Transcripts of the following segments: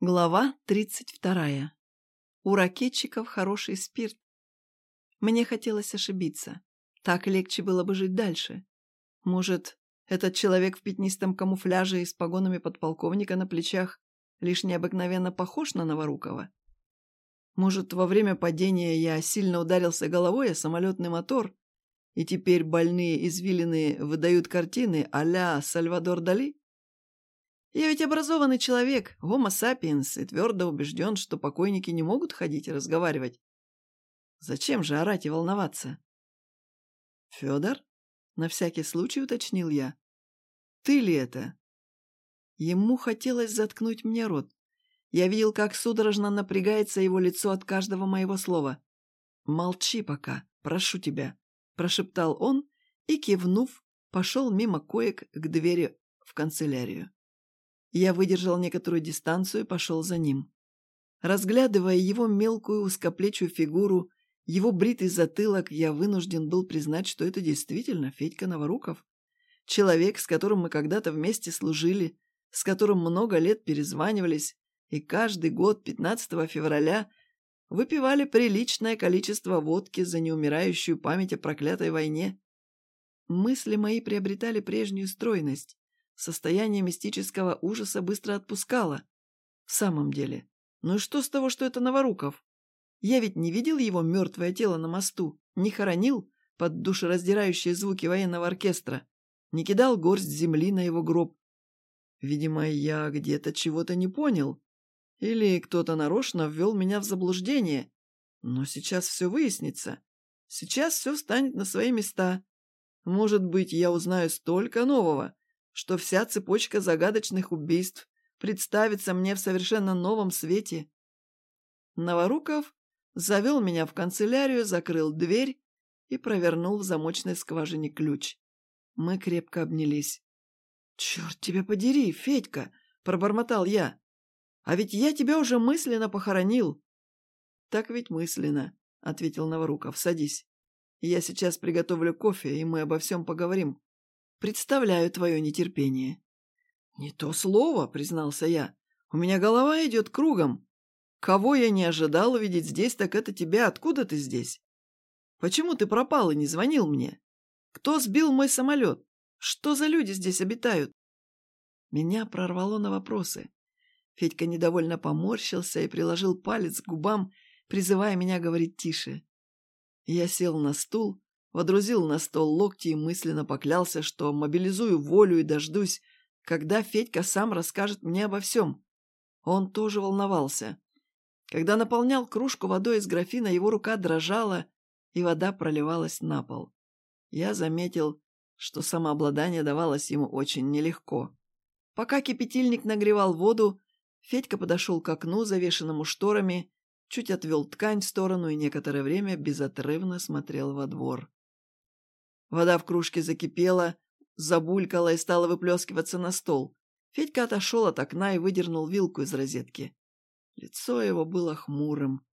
Глава 32. У ракетчиков хороший спирт. Мне хотелось ошибиться. Так легче было бы жить дальше. Может, этот человек в пятнистом камуфляже и с погонами подполковника на плечах лишь необыкновенно похож на Новорукова? Может, во время падения я сильно ударился головой о самолетный мотор, и теперь больные извилины выдают картины а-ля Сальвадор Дали? Я ведь образованный человек, гомо сапиенс, и твердо убежден, что покойники не могут ходить и разговаривать. Зачем же орать и волноваться? Федор? На всякий случай уточнил я. Ты ли это? Ему хотелось заткнуть мне рот. Я видел, как судорожно напрягается его лицо от каждого моего слова. «Молчи пока, прошу тебя», — прошептал он и, кивнув, пошел мимо коек к двери в канцелярию. Я выдержал некоторую дистанцию и пошел за ним. Разглядывая его мелкую узкоплечую фигуру, его бритый затылок, я вынужден был признать, что это действительно Федька Новоруков. Человек, с которым мы когда-то вместе служили, с которым много лет перезванивались, и каждый год 15 февраля выпивали приличное количество водки за неумирающую память о проклятой войне. Мысли мои приобретали прежнюю стройность. Состояние мистического ужаса быстро отпускало. В самом деле, ну и что с того, что это Новоруков? Я ведь не видел его мертвое тело на мосту, не хоронил под душераздирающие звуки военного оркестра, не кидал горсть земли на его гроб. Видимо, я где-то чего-то не понял. Или кто-то нарочно ввел меня в заблуждение. Но сейчас все выяснится. Сейчас все станет на свои места. Может быть, я узнаю столько нового, что вся цепочка загадочных убийств представится мне в совершенно новом свете. Новоруков завел меня в канцелярию, закрыл дверь и провернул в замочной скважине ключ. Мы крепко обнялись. «Черт тебя подери, Федька!» — пробормотал я. «А ведь я тебя уже мысленно похоронил». «Так ведь мысленно», — ответил Новоруков. «Садись. Я сейчас приготовлю кофе, и мы обо всем поговорим. Представляю твое нетерпение». «Не то слово», — признался я. «У меня голова идет кругом. Кого я не ожидал увидеть здесь, так это тебя. Откуда ты здесь? Почему ты пропал и не звонил мне? Кто сбил мой самолет? Что за люди здесь обитают?» Меня прорвало на вопросы. Федька недовольно поморщился и приложил палец к губам, призывая меня говорить тише. Я сел на стул, водрузил на стол локти и мысленно поклялся, что мобилизую волю и дождусь, когда Федька сам расскажет мне обо всем. Он тоже волновался. Когда наполнял кружку водой из графина, его рука дрожала, и вода проливалась на пол. Я заметил, что самообладание давалось ему очень нелегко. Пока кипятильник нагревал воду, Федька подошел к окну, завешенному шторами, чуть отвел ткань в сторону и некоторое время безотрывно смотрел во двор. Вода в кружке закипела, забулькала и стала выплескиваться на стол. Федька отошел от окна и выдернул вилку из розетки. Лицо его было хмурым.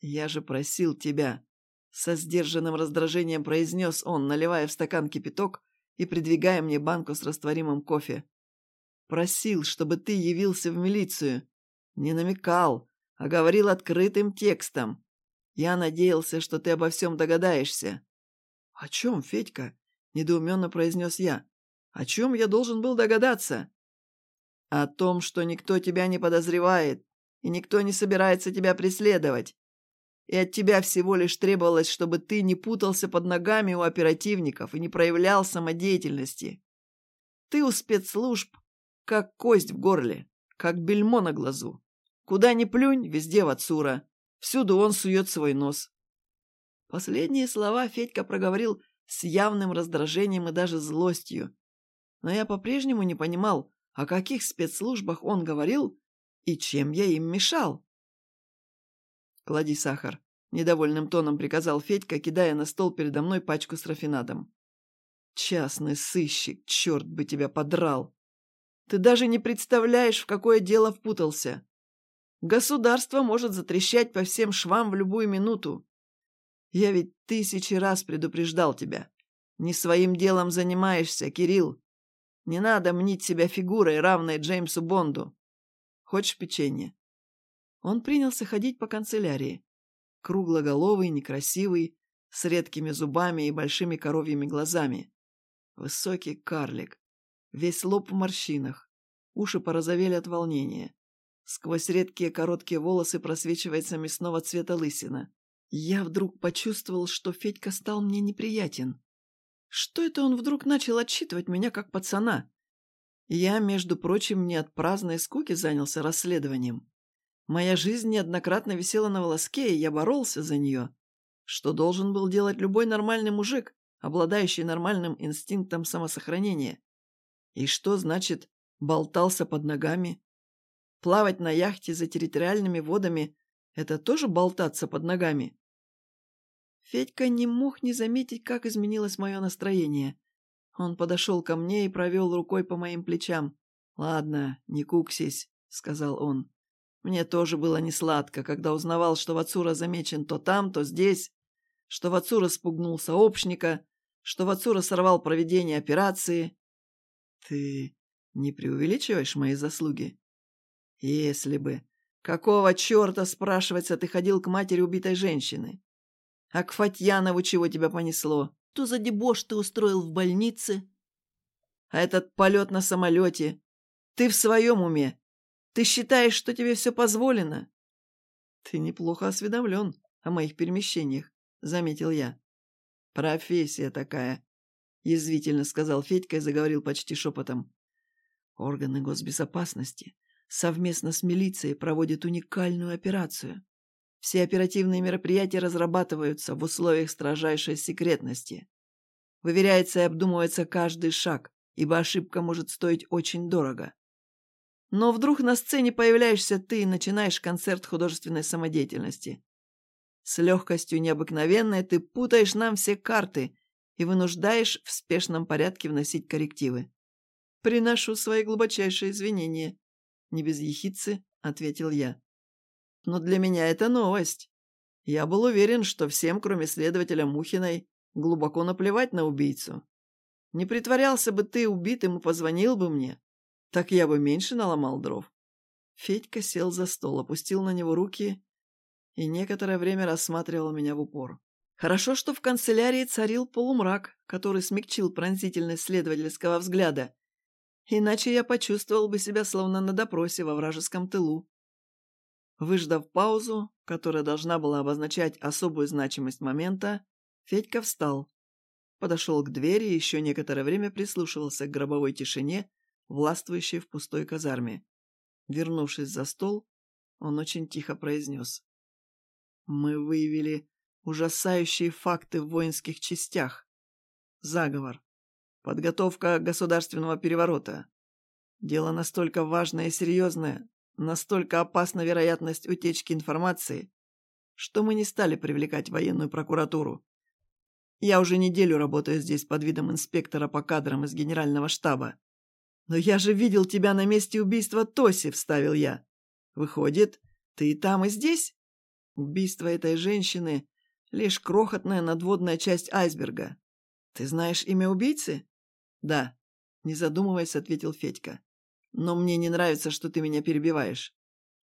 «Я же просил тебя!» Со сдержанным раздражением произнес он, наливая в стакан кипяток и придвигая мне банку с растворимым кофе. «Просил, чтобы ты явился в милицию. Не намекал, а говорил открытым текстом. Я надеялся, что ты обо всем догадаешься. «О чем, Федька?» — недоуменно произнес я. «О чем я должен был догадаться?» «О том, что никто тебя не подозревает, и никто не собирается тебя преследовать. И от тебя всего лишь требовалось, чтобы ты не путался под ногами у оперативников и не проявлял самодеятельности. Ты у спецслужб как кость в горле, как бельмо на глазу. Куда ни плюнь, везде Вацура. Всюду он сует свой нос. Последние слова Федька проговорил с явным раздражением и даже злостью. Но я по-прежнему не понимал, о каких спецслужбах он говорил и чем я им мешал. «Клади сахар», — недовольным тоном приказал Федька, кидая на стол передо мной пачку с рафинадом. «Частный сыщик, черт бы тебя подрал! Ты даже не представляешь, в какое дело впутался. Государство может затрещать по всем швам в любую минуту. Я ведь тысячи раз предупреждал тебя. Не своим делом занимаешься, Кирилл. Не надо мнить себя фигурой, равной Джеймсу Бонду. Хочешь печенье?» Он принялся ходить по канцелярии. Круглоголовый, некрасивый, с редкими зубами и большими коровьими глазами. Высокий карлик. Весь лоб в морщинах. Уши порозовели от волнения. Сквозь редкие короткие волосы просвечивается мясного цвета лысина. Я вдруг почувствовал, что Федька стал мне неприятен. Что это он вдруг начал отчитывать меня как пацана? Я, между прочим, не от праздной скуки занялся расследованием. Моя жизнь неоднократно висела на волоске, и я боролся за нее. Что должен был делать любой нормальный мужик, обладающий нормальным инстинктом самосохранения? И что значит «болтался под ногами»? Плавать на яхте за территориальными водами – это тоже болтаться под ногами? Федька не мог не заметить, как изменилось мое настроение. Он подошел ко мне и провел рукой по моим плечам. «Ладно, не куксись», — сказал он. «Мне тоже было несладко, когда узнавал, что Вацура замечен то там, то здесь, что Вацура спугнул сообщника, что Вацура сорвал проведение операции. Ты не преувеличиваешь мои заслуги?» Если бы. Какого черта, спрашивается, ты ходил к матери убитой женщины? А к Фатьянову чего тебя понесло? Что за дебош ты устроил в больнице? А этот полет на самолете? Ты в своем уме? Ты считаешь, что тебе все позволено? Ты неплохо осведомлен о моих перемещениях, заметил я. Профессия такая, язвительно сказал Федька и заговорил почти шепотом. Органы госбезопасности совместно с милицией проводит уникальную операцию. Все оперативные мероприятия разрабатываются в условиях строжайшей секретности. Выверяется и обдумывается каждый шаг, ибо ошибка может стоить очень дорого. Но вдруг на сцене появляешься ты и начинаешь концерт художественной самодеятельности. С легкостью необыкновенной ты путаешь нам все карты и вынуждаешь в спешном порядке вносить коррективы. Приношу свои глубочайшие извинения. Не без ехидцы, ответил я. Но для меня это новость. Я был уверен, что всем, кроме следователя Мухиной, глубоко наплевать на убийцу. Не притворялся бы ты убитым и позвонил бы мне, так я бы меньше наломал дров. Федька сел за стол, опустил на него руки и некоторое время рассматривал меня в упор. Хорошо, что в канцелярии царил полумрак, который смягчил пронзительность следовательского взгляда, Иначе я почувствовал бы себя словно на допросе во вражеском тылу. Выждав паузу, которая должна была обозначать особую значимость момента, Федька встал. Подошел к двери и еще некоторое время прислушивался к гробовой тишине, властвующей в пустой казарме. Вернувшись за стол, он очень тихо произнес. «Мы выявили ужасающие факты в воинских частях. Заговор. Подготовка государственного переворота. Дело настолько важное и серьезное, настолько опасна вероятность утечки информации, что мы не стали привлекать военную прокуратуру. Я уже неделю работаю здесь под видом инспектора по кадрам из генерального штаба. Но я же видел тебя на месте убийства Тоси, вставил я. Выходит, ты и там, и здесь? Убийство этой женщины — лишь крохотная надводная часть айсберга. Ты знаешь имя убийцы? «Да», — не задумываясь, ответил Федька. «Но мне не нравится, что ты меня перебиваешь».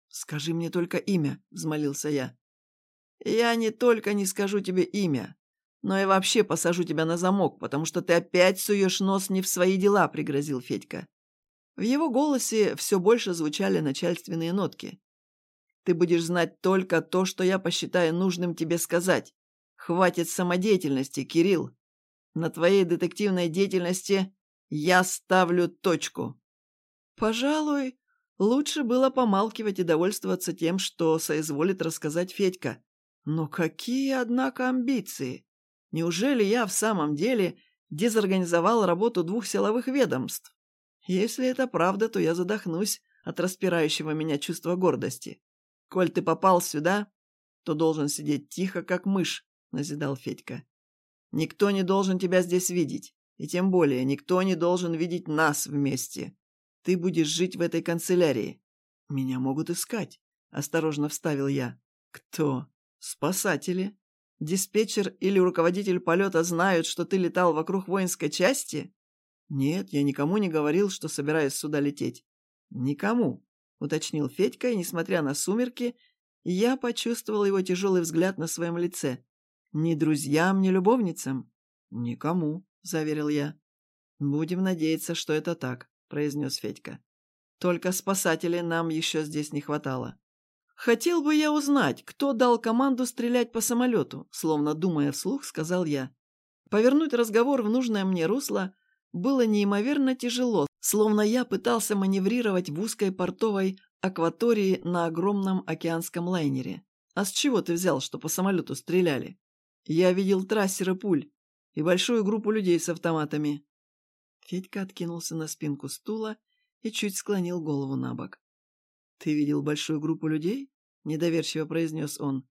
«Скажи мне только имя», — взмолился я. «Я не только не скажу тебе имя, но и вообще посажу тебя на замок, потому что ты опять суешь нос не в свои дела», — пригрозил Федька. В его голосе все больше звучали начальственные нотки. «Ты будешь знать только то, что я посчитаю нужным тебе сказать. Хватит самодеятельности, Кирилл. На твоей детективной деятельности я ставлю точку. Пожалуй, лучше было помалкивать и довольствоваться тем, что соизволит рассказать Федька. Но какие, однако, амбиции! Неужели я в самом деле дезорганизовал работу двух силовых ведомств? Если это правда, то я задохнусь от распирающего меня чувства гордости. Коль ты попал сюда, то должен сидеть тихо, как мышь, — назидал Федька. Никто не должен тебя здесь видеть. И тем более никто не должен видеть нас вместе. Ты будешь жить в этой канцелярии. Меня могут искать, — осторожно вставил я. Кто? Спасатели? Диспетчер или руководитель полета знают, что ты летал вокруг воинской части? Нет, я никому не говорил, что собираюсь сюда лететь. Никому. — уточнил Федька, и, несмотря на сумерки, я почувствовал его тяжелый взгляд на своем лице. «Ни друзьям, ни любовницам?» «Никому», — заверил я. «Будем надеяться, что это так», — произнес Федька. «Только спасателей нам еще здесь не хватало». «Хотел бы я узнать, кто дал команду стрелять по самолету», словно думая вслух, сказал я. Повернуть разговор в нужное мне русло было неимоверно тяжело, словно я пытался маневрировать в узкой портовой акватории на огромном океанском лайнере. «А с чего ты взял, что по самолету стреляли?» «Я видел трассеры пуль и большую группу людей с автоматами». Федька откинулся на спинку стула и чуть склонил голову на бок. «Ты видел большую группу людей?» — недоверчиво произнес он.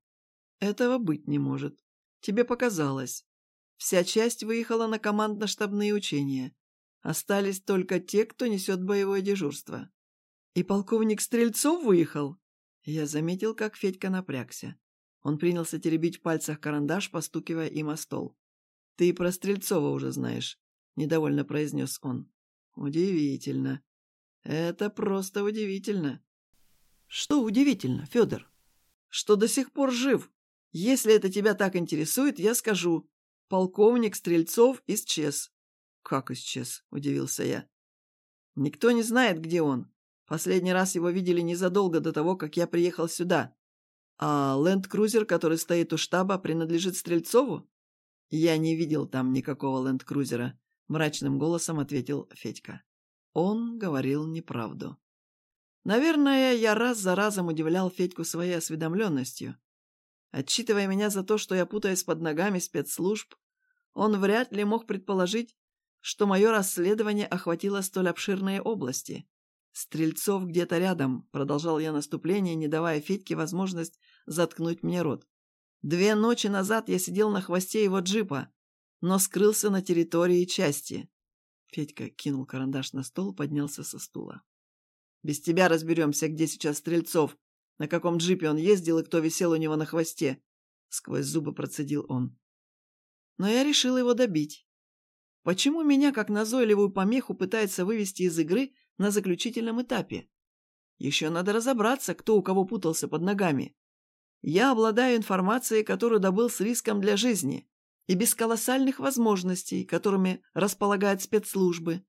«Этого быть не может. Тебе показалось. Вся часть выехала на командно-штабные учения. Остались только те, кто несет боевое дежурство. И полковник Стрельцов выехал? Я заметил, как Федька напрягся. Он принялся теребить в пальцах карандаш, постукивая им о стол. «Ты про Стрельцова уже знаешь», — недовольно произнес он. «Удивительно. Это просто удивительно». «Что удивительно, Федор?» «Что до сих пор жив. Если это тебя так интересует, я скажу. Полковник Стрельцов исчез. «Как исчез?» – удивился я. «Никто не знает, где он. Последний раз его видели незадолго до того, как я приехал сюда. А ленд-крузер, который стоит у штаба, принадлежит Стрельцову?» «Я не видел там никакого ленд-крузера», – мрачным голосом ответил Федька. Он говорил неправду. Наверное, я раз за разом удивлял Федьку своей осведомленностью. Отчитывая меня за то, что я путаюсь под ногами спецслужб, он вряд ли мог предположить, что мое расследование охватило столь обширные области. «Стрельцов где-то рядом», — продолжал я наступление, не давая Федьке возможность заткнуть мне рот. «Две ночи назад я сидел на хвосте его джипа, но скрылся на территории части». Федька кинул карандаш на стол, поднялся со стула. «Без тебя разберемся, где сейчас Стрельцов, на каком джипе он ездил и кто висел у него на хвосте. Сквозь зубы процедил он. Но я решил его добить. Почему меня, как назойливую помеху, пытается вывести из игры на заключительном этапе? Еще надо разобраться, кто у кого путался под ногами. Я обладаю информацией, которую добыл с риском для жизни, и без колоссальных возможностей, которыми располагают спецслужбы,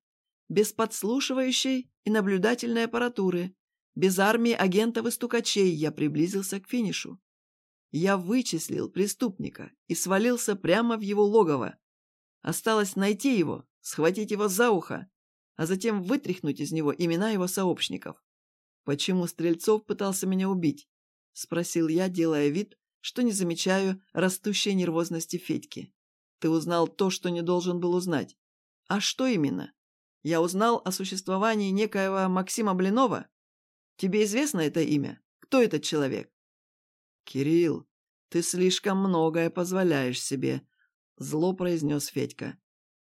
без подслушивающей и наблюдательной аппаратуры, без армии агентов и стукачей я приблизился к финишу. Я вычислил преступника и свалился прямо в его логово. Осталось найти его, схватить его за ухо, а затем вытряхнуть из него имена его сообщников. «Почему Стрельцов пытался меня убить?» — спросил я, делая вид, что не замечаю растущей нервозности Федьки. «Ты узнал то, что не должен был узнать. А что именно? Я узнал о существовании некоего Максима Блинова?» Тебе известно это имя? Кто этот человек?» «Кирилл, ты слишком многое позволяешь себе», — зло произнес Федька.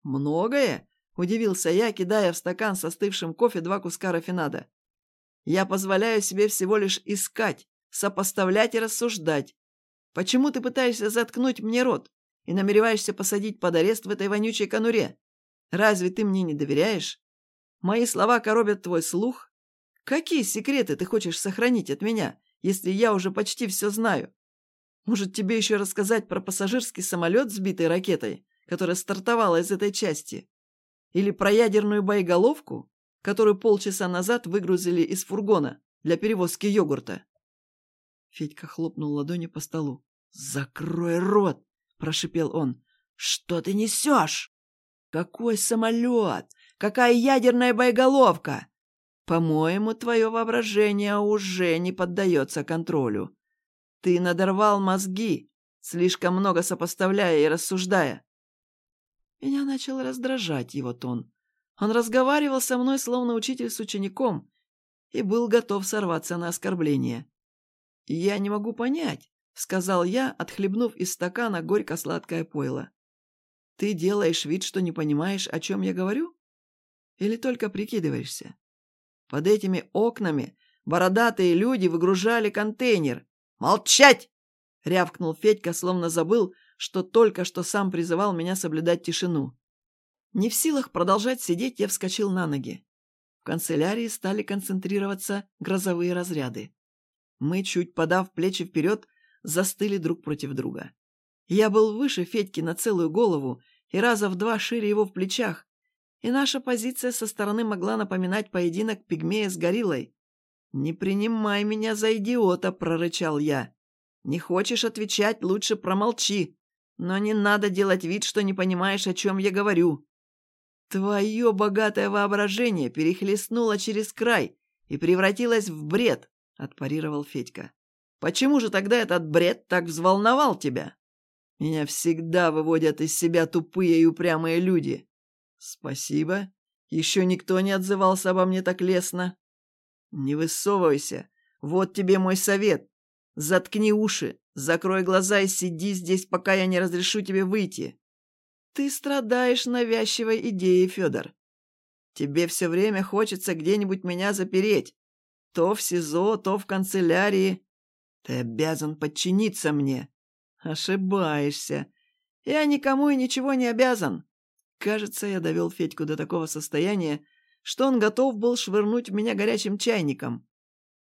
«Многое?» — удивился я, кидая в стакан со остывшим кофе два куска рафинада. «Я позволяю себе всего лишь искать, сопоставлять и рассуждать. Почему ты пытаешься заткнуть мне рот и намереваешься посадить под арест в этой вонючей конуре? Разве ты мне не доверяешь? Мои слова коробят твой слух, Какие секреты ты хочешь сохранить от меня, если я уже почти все знаю? Может, тебе еще рассказать про пассажирский самолет, сбитый ракетой, которая стартовала из этой части? Или про ядерную боеголовку, которую полчаса назад выгрузили из фургона для перевозки йогурта?» Федька хлопнул ладонью по столу. «Закрой рот!» – прошипел он. «Что ты несешь? Какой самолет? Какая ядерная боеголовка? По-моему, твое воображение уже не поддается контролю. Ты надорвал мозги, слишком много сопоставляя и рассуждая. Меня начал раздражать его тон. Он разговаривал со мной, словно учитель с учеником, и был готов сорваться на оскорбление. «Я не могу понять», — сказал я, отхлебнув из стакана горько-сладкое пойло. «Ты делаешь вид, что не понимаешь, о чем я говорю? Или только прикидываешься?» Под этими окнами бородатые люди выгружали контейнер. «Молчать!» — рявкнул Федька, словно забыл, что только что сам призывал меня соблюдать тишину. Не в силах продолжать сидеть, я вскочил на ноги. в канцелярии стали концентрироваться грозовые разряды. Мы, чуть подав плечи вперед, застыли друг против друга. Я был выше Федьки на целую голову и раза в два шире его в плечах, и наша позиция со стороны могла напоминать поединок пигмея с гориллой. «Не принимай меня за идиота», — прорычал я. «Не хочешь отвечать, лучше промолчи, но не надо делать вид, что не понимаешь, о чем я говорю». Твое богатое воображение перехлестнуло через край и превратилось в бред, — отпарировал Федька. Почему же тогда этот бред так взволновал тебя? Меня всегда выводят из себя тупые и упрямые люди. Спасибо. Еще никто не отзывался обо мне так лестно. Не высовывайся. Вот тебе мой совет. Заткни уши, закрой глаза и сиди здесь, пока я не разрешу тебе выйти. Ты страдаешь навязчивой идеей, Федор. Тебе все время хочется где-нибудь меня запереть. То в СИЗО, то в канцелярии. Ты обязан подчиниться мне. Ошибаешься. Я никому и ничего не обязан. Кажется, я довел Федьку до такого состояния, что он готов был швырнуть в меня горячим чайником.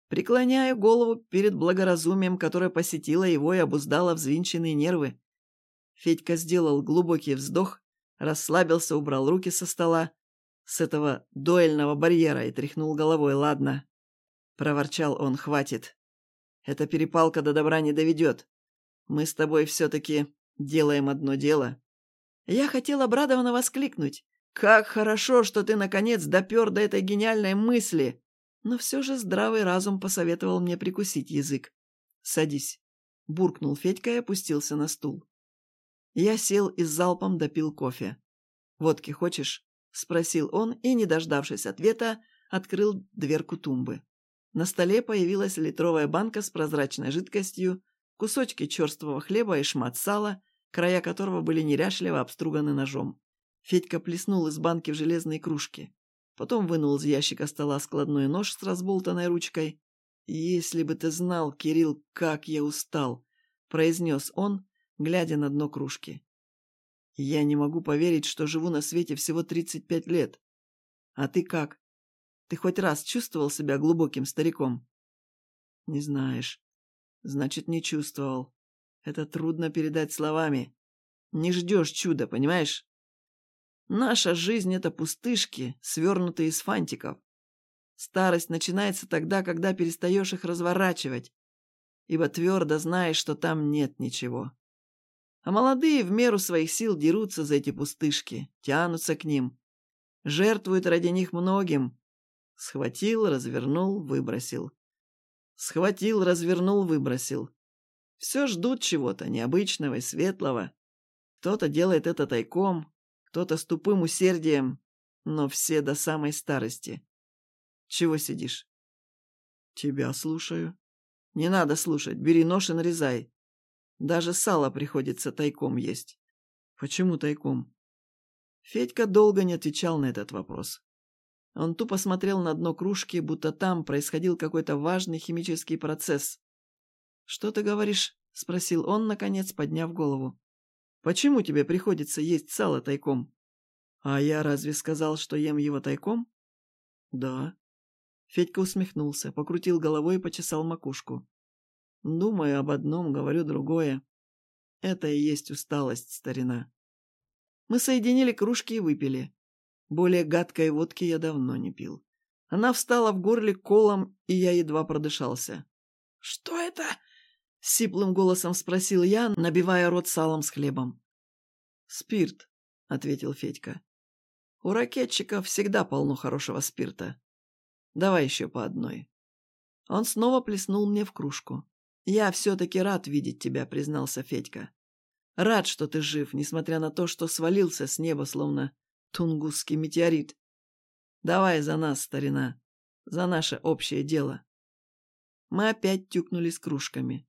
Преклоняю голову перед благоразумием, которое посетило его и обуздало взвинченные нервы. Федька сделал глубокий вздох, расслабился, убрал руки со стола, с этого дуэльного барьера и тряхнул головой. «Ладно». Проворчал он, «хватит. Эта перепалка до добра не доведет. Мы с тобой все-таки делаем одно дело». Я хотел обрадованно воскликнуть. «Как хорошо, что ты, наконец, допер до этой гениальной мысли!» Но все же здравый разум посоветовал мне прикусить язык. «Садись», — буркнул Федька и опустился на стул. Я сел и с залпом допил кофе. «Водки хочешь?» — спросил он и, не дождавшись ответа, открыл дверку тумбы. На столе появилась литровая банка с прозрачной жидкостью, кусочки черствого хлеба и шмат сала, края которого были неряшливо обструганы ножом. Федька плеснул из банки в железные кружки. Потом вынул из ящика стола складной нож с разболтанной ручкой. «Если бы ты знал, Кирилл, как я устал!» — произнес он, глядя на дно кружки. «Я не могу поверить, что живу на свете всего 35 лет. А ты как? Ты хоть раз чувствовал себя глубоким стариком?» «Не знаешь. Значит, не чувствовал. Это трудно передать словами. Не ждешь чуда, понимаешь? Наша жизнь — это пустышки, свернутые из фантиков. Старость начинается тогда, когда перестаешь их разворачивать, ибо твердо знаешь, что там нет ничего. А молодые в меру своих сил дерутся за эти пустышки, тянутся к ним, жертвуют ради них многим. Схватил, развернул, выбросил. Схватил, развернул, выбросил. Все ждут чего-то необычного и светлого. Кто-то делает это тайком, кто-то с тупым усердием, но все до самой старости. Чего сидишь? Тебя слушаю. Не надо слушать, бери нож и нарезай. Даже сало приходится тайком есть. Почему тайком? Федька долго не отвечал на этот вопрос. Он тупо смотрел на дно кружки, будто там происходил какой-то важный химический процесс. «Что ты говоришь?» — спросил он, наконец, подняв голову. «Почему тебе приходится есть сало тайком?» «А я разве сказал, что ем его тайком?» «Да». Федька усмехнулся, покрутил головой и почесал макушку. Думаю об одном, говорю другое. Это и есть усталость, старина. Мы соединили кружки и выпили. Более гадкой водки я давно не пил. Она встала в горле колом, и я едва продышался. «Что это?» — сиплым голосом спросил я, набивая рот салом с хлебом. «Спирт», — ответил Федька. «У ракетчиков всегда полно хорошего спирта. Давай еще по одной». Он снова плеснул мне в кружку. «Я все-таки рад видеть тебя», — признался Федька. «Рад, что ты жив, несмотря на то, что свалился с неба, словно тунгусский метеорит. Давай за нас, старина, за наше общее дело». Мы опять тюкнулись кружками.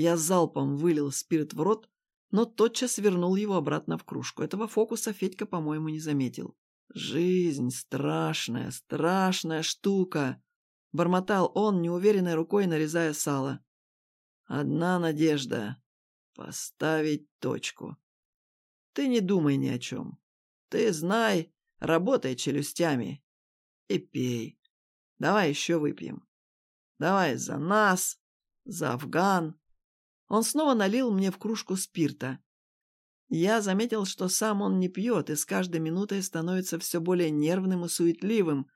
Я залпом вылил спирт в рот, но тотчас вернул его обратно в кружку. Этого фокуса Федька, по-моему, не заметил. «Жизнь страшная, страшная штука!» — бормотал он, неуверенной рукой нарезая сало. Одна надежда — поставить точку. Ты не думай ни о чем. Ты знай, работай челюстями. И пей. Давай еще выпьем. Давай за нас, за Афган. Он снова налил мне в кружку спирта. Я заметил, что сам он не пьет и с каждой минутой становится все более нервным и суетливым,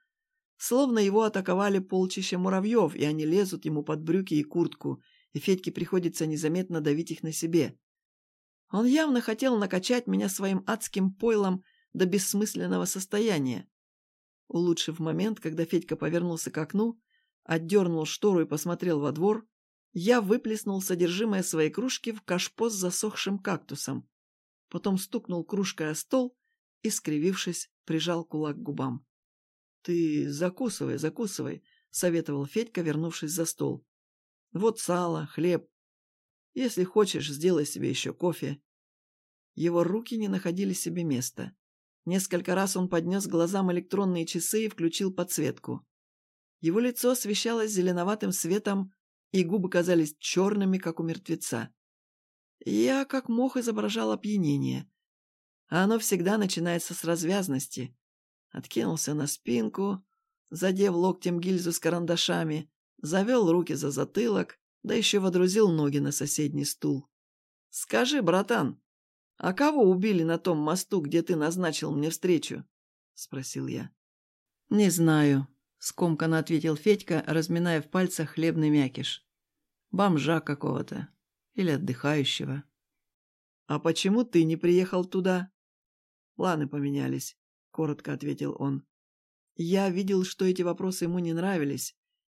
словно его атаковали полчища муравьев, и они лезут ему под брюки и куртку, и Федьке приходится незаметно давить их на себе. Он явно хотел накачать меня своим адским пойлом до бессмысленного состояния. Улучшив момент, когда Федька повернулся к окну, отдернул штору и посмотрел во двор, я выплеснул содержимое своей кружки в кашпо с засохшим кактусом. Потом стукнул кружкой о стол и, скривившись, прижал кулак к губам. «Ты закусывай, закусывай», — советовал Федька, вернувшись за стол. «Вот сало, хлеб. Если хочешь, сделай себе еще кофе». Его руки не находили себе места. Несколько раз он поднес глазам электронные часы и включил подсветку. Его лицо освещалось зеленоватым светом, и губы казались черными, как у мертвеца. Я как мог изображал опьянение. А оно всегда начинается с развязности. Откинулся на спинку, задев локтем гильзу с карандашами, завел руки за затылок, да еще водрузил ноги на соседний стул. «Скажи, братан, а кого убили на том мосту, где ты назначил мне встречу?» — спросил я. «Не знаю», — скомканно ответил Федька, разминая в пальцах хлебный мякиш. «Бомжа какого-то. Или отдыхающего». «А почему ты не приехал туда?» «Планы поменялись», — коротко ответил он. «Я видел, что эти вопросы ему не нравились,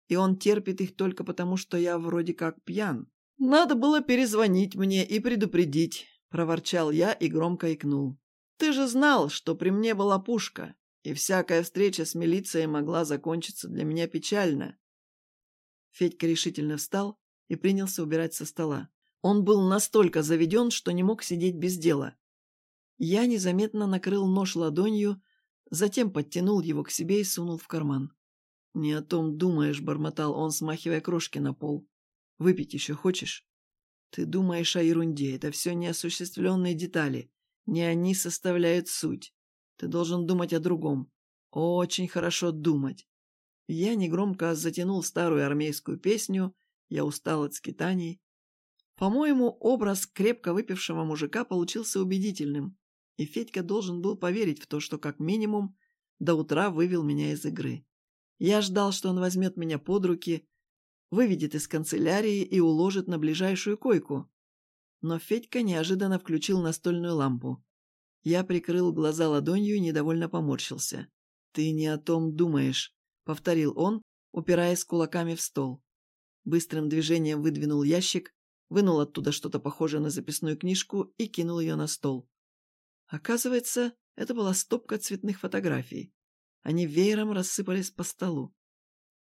и он терпит их только потому, что я вроде как пьян. Надо было перезвонить мне и предупредить». — проворчал я и громко икнул. «Ты же знал, что при мне была пушка, и всякая встреча с милицией могла закончиться для меня печально». Федька решительно встал и принялся убирать со стола. Он был настолько заведен, что не мог сидеть без дела. Я незаметно накрыл нож ладонью, затем подтянул его к себе и сунул в карман. «Не о том думаешь», — бормотал он, смахивая крошки на пол. «Выпить еще хочешь?» Ты думаешь о ерунде, это все неосуществленные детали. Не они составляют суть. Ты должен думать о другом. Очень хорошо думать. Я негромко затянул старую армейскую песню «Я устал от скитаний». По-моему, образ крепко выпившего мужика получился убедительным, и Федька должен был поверить в то, что как минимум до утра вывел меня из игры. Я ждал, что он возьмет меня под руки, выведет из канцелярии и уложит на ближайшую койку. Но Федька неожиданно включил настольную лампу. Я прикрыл глаза ладонью и недовольно поморщился. «Ты не о том думаешь», — повторил он, упираясь кулаками в стол. Быстрым движением выдвинул ящик, вынул оттуда что-то похожее на записную книжку и кинул ее на стол. Оказывается, это была стопка цветных фотографий. Они веером рассыпались по столу.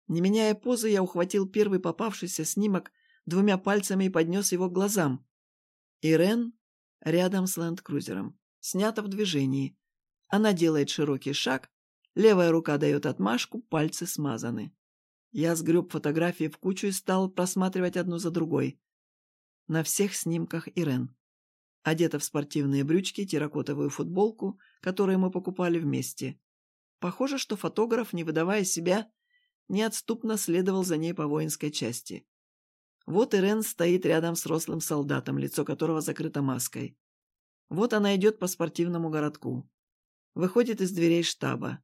Не меняя позы, я ухватил первый попавшийся снимок двумя пальцами и поднес его к глазам. Ирен рядом с ленд-крузером. Снято в движении. Она делает широкий шаг, левая рука дает отмашку, пальцы смазаны. Я сгреб фотографии в кучу и стал просматривать одну за другой. На всех снимках Ирен. Одета в спортивные брючки, терракотовую футболку, которую мы покупали вместе. Похоже, что фотограф, не выдавая себя, неотступно следовал за ней по воинской части. Вот Ирен стоит рядом с рослым солдатом, лицо которого закрыто маской. Вот она идет по спортивному городку. Выходит из дверей штаба.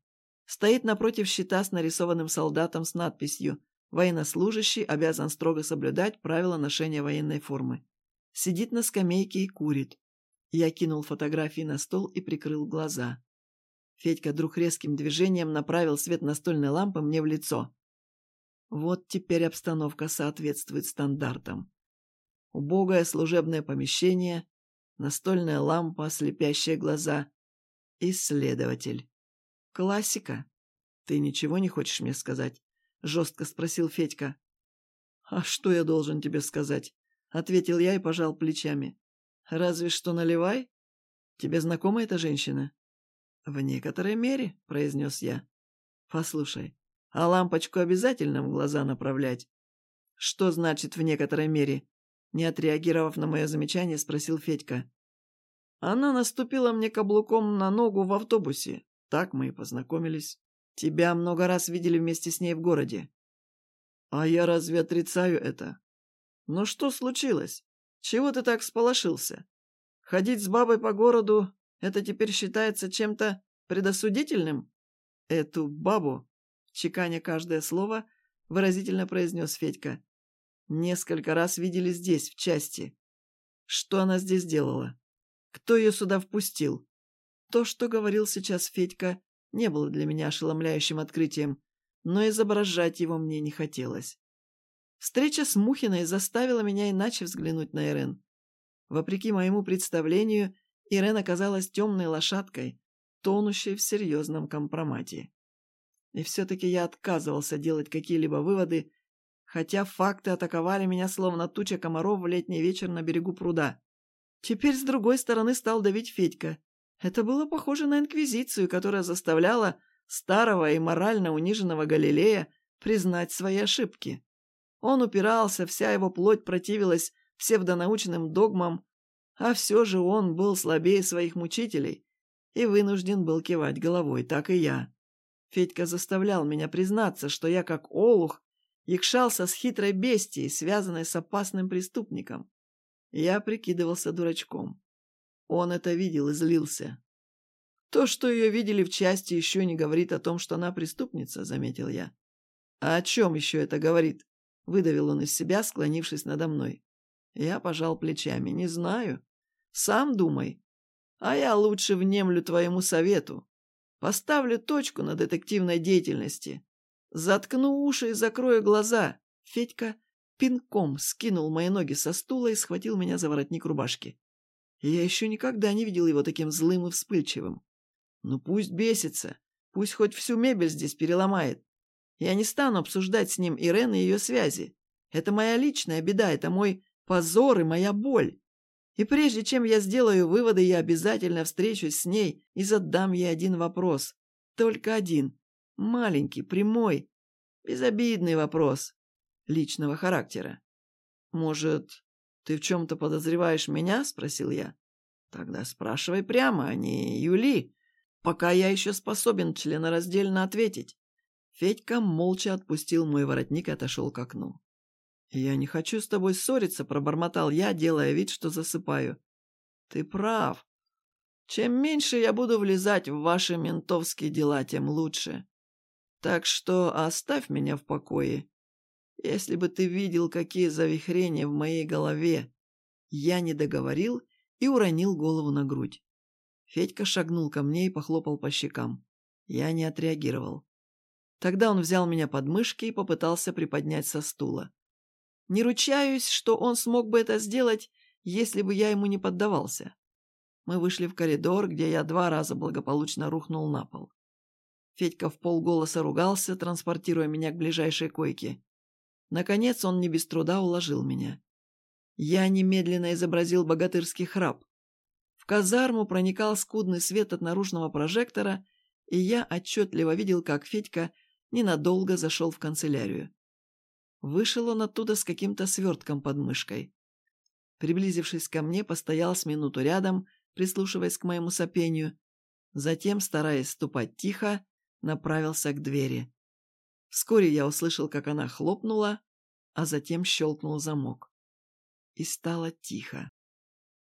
Стоит напротив щита с нарисованным солдатом с надписью «Военнослужащий обязан строго соблюдать правила ношения военной формы». Сидит на скамейке и курит. Я кинул фотографии на стол и прикрыл глаза. Федька вдруг резким движением направил свет настольной лампы мне в лицо. Вот теперь обстановка соответствует стандартам. Убогое служебное помещение, настольная лампа, слепящие глаза. Исследователь. Классика. Ты ничего не хочешь мне сказать? Жестко спросил Федька. А что я должен тебе сказать? Ответил я и пожал плечами. Разве что наливай. Тебе знакома эта женщина? «В некоторой мере», — произнес я. «Послушай, а лампочку обязательно в глаза направлять?» «Что значит «в некоторой мере»?» Не отреагировав на мое замечание, спросил Федька. «Она наступила мне каблуком на ногу в автобусе. Так мы и познакомились». Тебя много раз видели вместе с ней в городе. А я разве отрицаю это? Ну что случилось? Чего ты так сполошился? Ходить с бабой по городу — это теперь считается чем-то предосудительным? Эту бабу, чеканя каждое слово, выразительно произнес Федька. Несколько раз видели здесь, в части. Что она здесь делала? Кто ее сюда впустил? То, что говорил сейчас Федька, не было для меня ошеломляющим открытием, но изображать его мне не хотелось. Встреча с Мухиной заставила меня иначе взглянуть на Ирен. Вопреки моему представлению, Ирен оказалась темной лошадкой, тонущей в серьезном компромате. И все-таки я отказывался делать какие-либо выводы, хотя факты атаковали меня словно туча комаров в летний вечер на берегу пруда. Теперь с другой стороны стал давить Федька. Это было похоже на инквизицию, которая заставляла старого и морально униженного Галилея признать свои ошибки. Он упирался, вся его плоть противилась псевдонаучным догмам, а все же он был слабее своих мучителей и вынужден был кивать головой, так и я. Федька заставлял меня признаться, что я, как олух, якшался с хитрой бестией, связанной с опасным преступником. Я прикидывался дурачком. Он это видел и злился. То, что ее видели в части, еще не говорит о том, что она преступница, заметил я. А о чем еще это говорит? Выдавил он из себя, склонившись надо мной. Я пожал плечами. Не знаю. Сам думай. А я лучше внемлю твоему совету. Поставлю точку на детективной деятельности. Заткну уши и закрою глаза. Федька пинком скинул мои ноги со стула и схватил меня за воротник рубашки. Я еще никогда не видел его таким злым и вспыльчивым. Ну пусть бесится, пусть хоть всю мебель здесь переломает. Я не стану обсуждать с ним Ирен и ее связи. Это моя личная беда, это мой позор и моя боль. И прежде чем я сделаю выводы, я обязательно встречусь с ней и задам ей один вопрос. Только один. Маленький, прямой, безобидный вопрос. Личного характера. Может, «Ты в чем-то подозреваешь меня?» — спросил я. «Тогда спрашивай прямо, а не Юли, пока я еще способен членораздельно ответить». Федька молча отпустил мой воротник и отошел к окну. «Я не хочу с тобой ссориться», — пробормотал я, делая вид, что засыпаю. «Ты прав. Чем меньше я буду влезать в ваши ментовские дела, тем лучше. Так что оставь меня в покое если бы ты видел, какие завихрения в моей голове!» Я не договорил и уронил голову на грудь. Федька шагнул ко мне и похлопал по щекам. Я не отреагировал. Тогда он взял меня под мышки и попытался приподнять со стула. Не ручаюсь, что он смог бы это сделать, если бы я ему не поддавался. Мы вышли в коридор, где я два раза благополучно рухнул на пол. Федька в полголоса ругался, транспортируя меня к ближайшей койке. Наконец он не без труда уложил меня. Я немедленно изобразил богатырский храп. В казарму проникал скудный свет от наружного прожектора, и я отчетливо видел, как Федька ненадолго зашел в канцелярию. Вышел он оттуда с каким-то свертком под мышкой. Приблизившись ко мне, постоял с минуту рядом, прислушиваясь к моему сопению. Затем, стараясь ступать тихо, направился к двери. Вскоре я услышал, как она хлопнула, а затем щелкнул замок. И стало тихо.